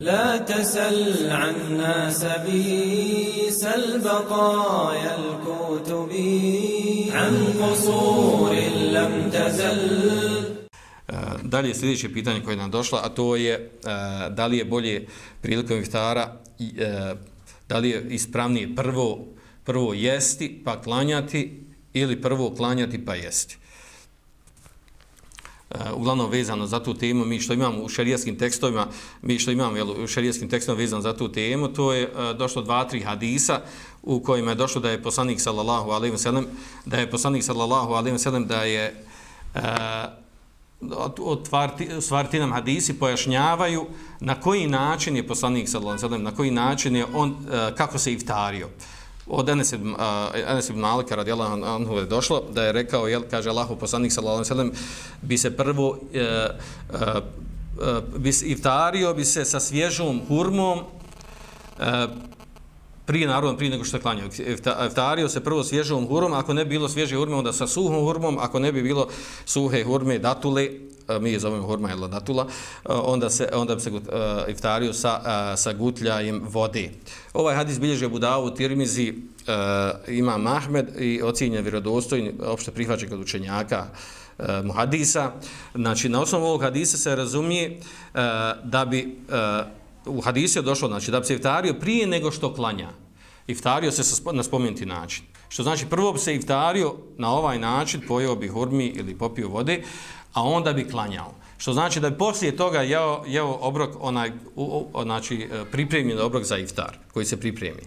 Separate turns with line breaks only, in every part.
لا تسل عنا سبيس البقايا الكتب عن قصور لم تزل
Dalje sljedeće pitanje koje nam došlo, a to je da li je bolje prilikom iftara, da li je ispravnije prvo, prvo jesti pa klanjati ili prvo klanjati pa jesti. Uh, uglavnom vezano za tu temu, mi što imamo u šerijskim tekstovima, mi što imamo jel, u šerijskim tekstovima vezano za tu temu, to je uh, došlo dva, tri hadisa u kojima je došlo da je poslanik sallallahu alaihi wa sallam, da je poslanik sallallahu alaihi wa sallam, da je eh, uh, otvarti, stvarti nam hadisi pojašnjavaju na koji način je poslanik sallallahu alaihi wa sallam, na koji način je on, uh, kako se iftario. Uh, od Enes ibn, uh, Enes ibn Malika radijallahu anhu je došlo da je rekao, jel, kaže Allahu poslanik sallallahu alejhi ve sellem bi se prvo uh, uh, uh, bi iftario bi se sa svježom hurmom uh, prije naravno prije nego što je klanjao. Iftario se prvo svježom hurmom, ako ne bi bilo svježe hurme, onda sa suhom hurmom, ako ne bi bilo suhe hurme, datule, e, mi je zovemo hurma ili datula, e, onda, se, onda bi se uh, iftario sa, uh, sa gutljajem vode. Ovaj hadis bilježe Budavu u Tirmizi, uh, ima Mahmed i ocjenjen vjerodostojni, opšte prihvaćen kod učenjaka uh, muhadisa. Znači, na osnovu ovog hadisa se razumije uh, da bi uh, u hadisu je došlo, znači, da bi se iftario prije nego što klanja. Iftario se na spomenuti način. Što znači, prvo bi se iftario na ovaj način, pojeo bi hurmi ili popio vode, a onda bi klanjao. Što znači da bi poslije toga jeo, jeo obrok, onaj, u, u, znači pripremljen obrok za iftar, koji se pripremi.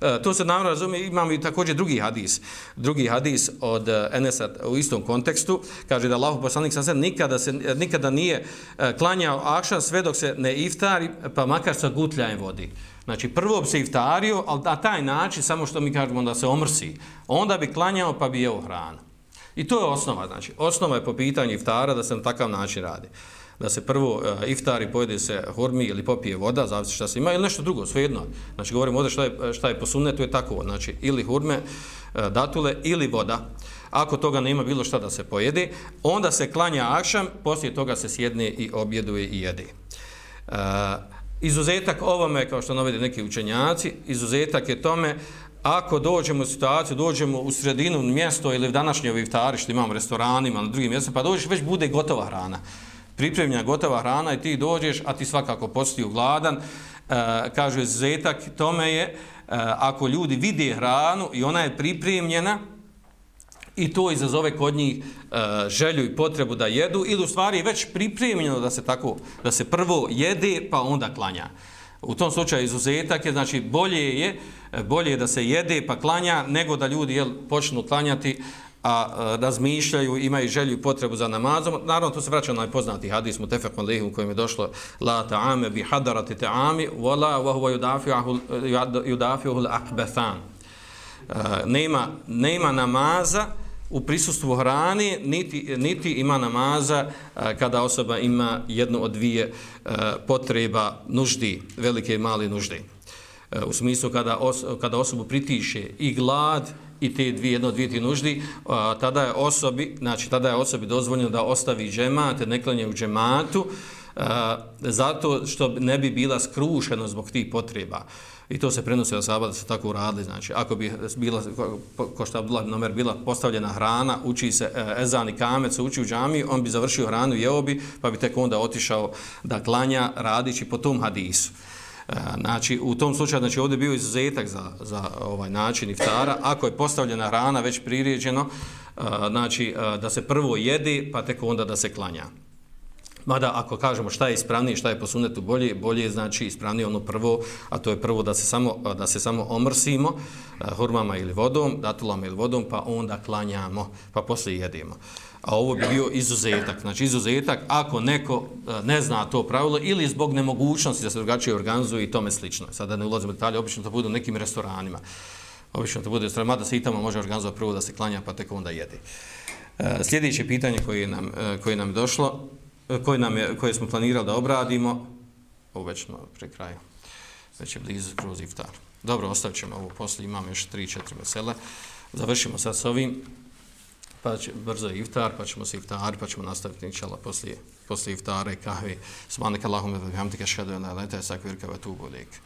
E, to se naravno razumije, imamo i također drugi hadis, drugi hadis od e, Enesa u istom kontekstu, kaže da Allah poslanik sam se nikada, se e, nikada nije e, klanjao akšan sve dok se ne iftari, pa makar sa gutljajem vodi. Znači, prvo bi se iftario, ali na taj način, samo što mi kažemo da se omrsi, onda bi klanjao pa bi jeo hranu. I to je osnova, znači, osnova je po pitanju iftara da se na takav način radi. Da se prvo uh, iftari, pojede se hurmi ili popije voda, zavisi šta se ima, ili nešto drugo, svejedno. Znači, govorimo ovdje šta je, šta je posunne, to je tako, znači, ili hurme, uh, datule, ili voda. Ako toga nema bilo šta da se pojede, onda se klanja akšam, poslije toga se sjedne i objeduje i jede. Uh, izuzetak ovome, kao što navede neki učenjaci, izuzetak je tome ako dođemo u situaciju, dođemo u sredinu mjesto ili v današnje viftari što imamo restoranima na drugim mjestima, pa dođeš već bude gotova hrana. Pripremljena gotova hrana i ti dođeš, a ti svakako postiju gladan. E, kaže, zetak tome je, e, ako ljudi vide hranu i ona je pripremljena, i to izazove kod njih e, želju i potrebu da jedu, ili u stvari je već pripremljeno da se tako, da se prvo jede, pa onda klanja. U tom slučaju izuzetak je, znači bolje je, bolje je da se jede pa klanja, nego da ljudi jel, počnu klanjati, a, e, razmišljaju, imaju želju i potrebu za namazom. Naravno, tu se vraća na poznati hadis mu tefekon lehi u kojem je došlo la ta'ame bi hadarati ta'ami wala wa huwa yudafi'uhu al-akbathan. E, nema, nema namaza u prisustvu hrani, niti, niti ima namaza e, kada osoba ima jednu od dvije potreba nuždi, velike i male nužde. U smislu kada, os, kada osobu pritiše i glad i te dvije, jedno dvije ti nuždi, tada je osobi, znači tada je osobi dozvoljeno da ostavi džemat, neklanje u džematu, zato što ne bi bila skrušeno zbog tih potreba. I to se prenosi od sahaba da se tako uradili. Znači, ako bi bila, ko što Abdullah nomer, bila postavljena hrana, uči se e, ezan i kamet, se uči u džamiji, on bi završio hranu jeo bi, pa bi tek onda otišao da klanja radići po tom hadisu. Znači, u tom slučaju, znači, ovdje bio izuzetak za, za ovaj način iftara. Ako je postavljena hrana već priređeno, e, znači, e, da se prvo jedi, pa tek onda da se klanja. Mada ako kažemo šta je ispravnije, šta je po sunnetu bolje, bolje je znači ispravnije ono prvo, a to je prvo da se samo, da se samo omrsimo e, hurmama ili vodom, datulama ili vodom, pa onda klanjamo, pa poslije jedemo. A ovo bi bio izuzetak. Znači izuzetak ako neko e, ne zna to pravilo ili zbog nemogućnosti da se drugačije organizuje i tome slično. Sada ne ulazimo u detalje, obično to bude u nekim restoranima. Obično to bude u restoranima, da se i tamo može organizovati prvo da se klanja, pa tek onda jede. E, sljedeće pitanje koje nam, e, koje nam došlo, koje, nam je, koje smo planirali da obradimo, ovo već smo pre kraju, već je blizu kroz iftar. Dobro, ostavit ćemo ovo poslije, imamo još 3-4 mesele. Završimo sad s ovim pa će brzo iftar, pa ćemo se iftar, pa ćemo nastaviti inšala poslije, poslije iftara i kahve. Subhanak Allahumma wa bihamdika ashhadu an la ilaha illa anta astaghfiruka wa atubu ilaik.